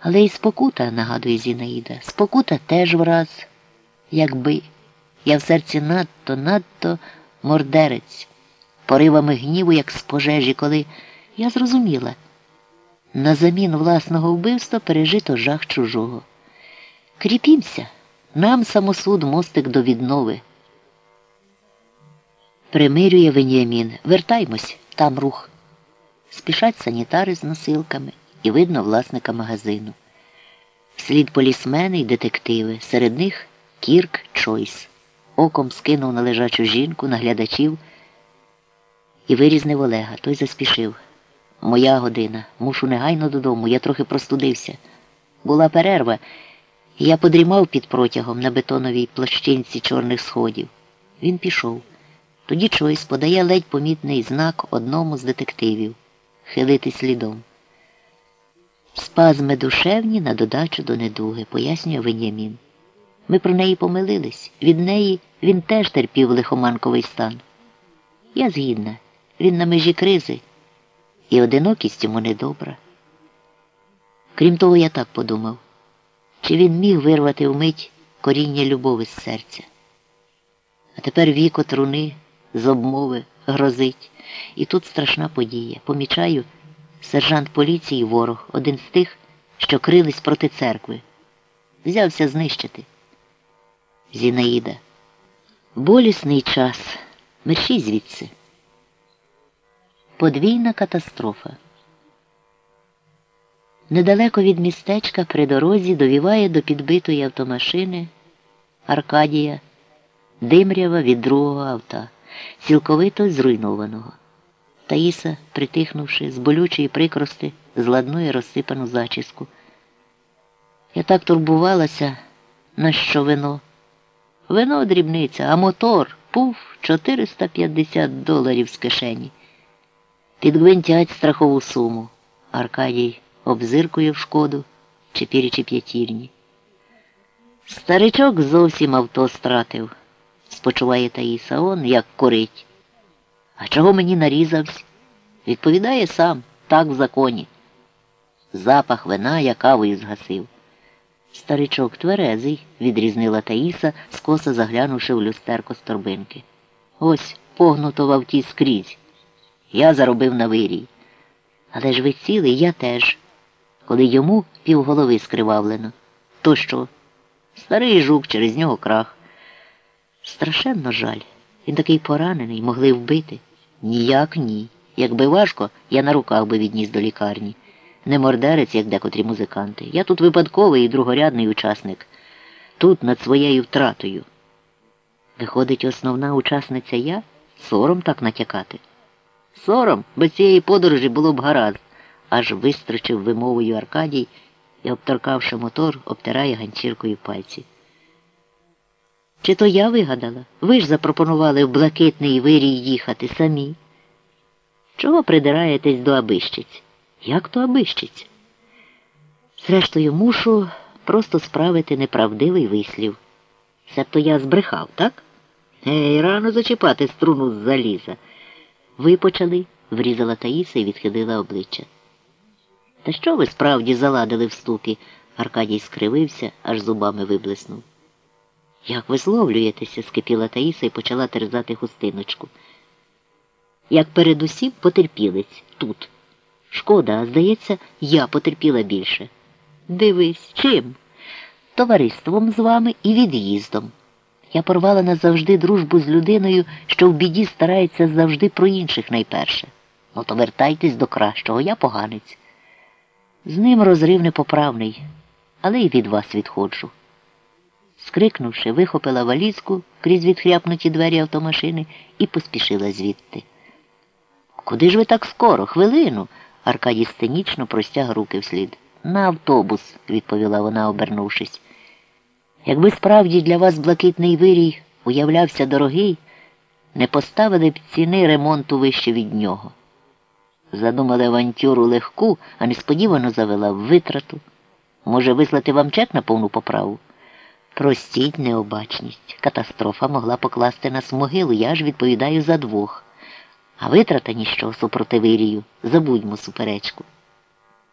Але й спокута, нагадує Зінаїда, спокута теж враз, якби я в серці надто, надто мордерець, поривами гніву, як з пожежі, коли я зрозуміла, на замін власного вбивства пережито жах чужого. Кріпімся, нам самосуд мостик до віднови. Примирює Веніамін. Вертаймось, там рух. Спішать санітари з носилками і видно власника магазину. Вслід полісмени й детективи, серед них Кірк Чойс. Оком скинув на лежачу жінку, наглядачів і вирізнив Олега. Той заспішив. Моя година. Мушу негайно додому. Я трохи простудився. Була перерва, і я подрімав під протягом на бетоновій площинці чорних сходів. Він пішов. Тоді Чойс подає ледь помітний знак одному з детективів хилити слідом. Спазми душевні на додачу до недуги, пояснює Венямін. Ми про неї помилились. Від неї він теж терпів лихоманковий стан. Я згідна, він на межі кризи, і одинокість йому недобра. Крім того, я так подумав, чи він міг вирвати вмить коріння любові з серця. А тепер віко труни з обмови грозить. І тут страшна подія. Помічаю, сержант поліції ворог, один з тих, що крились проти церкви. Взявся знищити. Зінаїда. Болісний час. Мерщій звідси. Подвійна катастрофа. Недалеко від містечка при дорозі довіває до підбитої автомашини Аркадія, димрява від другого авто, цілковито зруйнованого. Таїса, притихнувши, з болючої прикрости, зладнує розсипану зачіску. Я так турбувалася, на що вино. Вино дрібниця, а мотор пуф 450 доларів з кишені. Підгвинтять страхову суму. Аркадій обзиркує в шкоду чепірі чи п'ятірні. Старичок зовсім авто стратив, спочуває Таїса, он як корить. А чого мені нарізався? Відповідає сам, так в законі. Запах вина я кавою згасив. Старичок тверезий, відрізнила Таїса, скоса заглянувши в люстерко з торбинки. Ось погнуто в авті скрізь. Я заробив на вирій. Але ж ви цілий, я теж. Коли йому півголови скривавлено. То що? Старий жук, через нього крах. Страшенно жаль. Він такий поранений, могли вбити. Ніяк ні. Якби важко, я на руках би відніс до лікарні. Не мордерець, як декотрі музиканти. Я тут випадковий і другорядний учасник. Тут над своєю втратою. Виходить, основна учасниця я? Сором так натякати. Сором без цієї подорожі було б гаразд, аж вистрочив вимовою Аркадій і, обторкавши мотор, обтирає ганчіркою пальці. Чи то я вигадала? Ви ж запропонували в блакитний вирій їхати самі. Чого придираєтесь до абищиць? Як то абищиць? Зрештою, мушу просто справити неправдивий вислів. Себто я збрехав, так? Ей, рано зачіпати струну з заліза. Ви почали, врізала Таїса і відхилила обличчя. Та що ви справді заладили в ступі? Аркадій скривився, аж зубами виблиснув. Як ви зловлюєтеся? скипіла Таїса і почала терзати хустиночку. Як передусім потерпілець тут. Шкода, а здається, я потерпіла більше. Дивись, чим? Товариством з вами і від'їздом. Я порвала назавжди дружбу з людиною, що в біді старається завжди про інших найперше. Ну, то вертайтесь до кращого, я поганець. З ним розрив непоправний, але й від вас відходжу. Скрикнувши, вихопила валізку крізь відхряпнуті двері автомашини і поспішила звідти. Куди ж ви так скоро? Хвилину. Аркадій сценічно простяг руки вслід. На автобус, відповіла вона, обернувшись. Якби справді для вас блакитний вирій уявлявся дорогий, не поставили б ціни ремонту вище від нього. Задумали авантюру легку, а несподівано завела в витрату. Може, вислати вам чек на повну поправу? Простіть необачність. Катастрофа могла покласти нас в могилу, я ж відповідаю за двох. А витрата ніщо супротивирію. Забудьмо суперечку.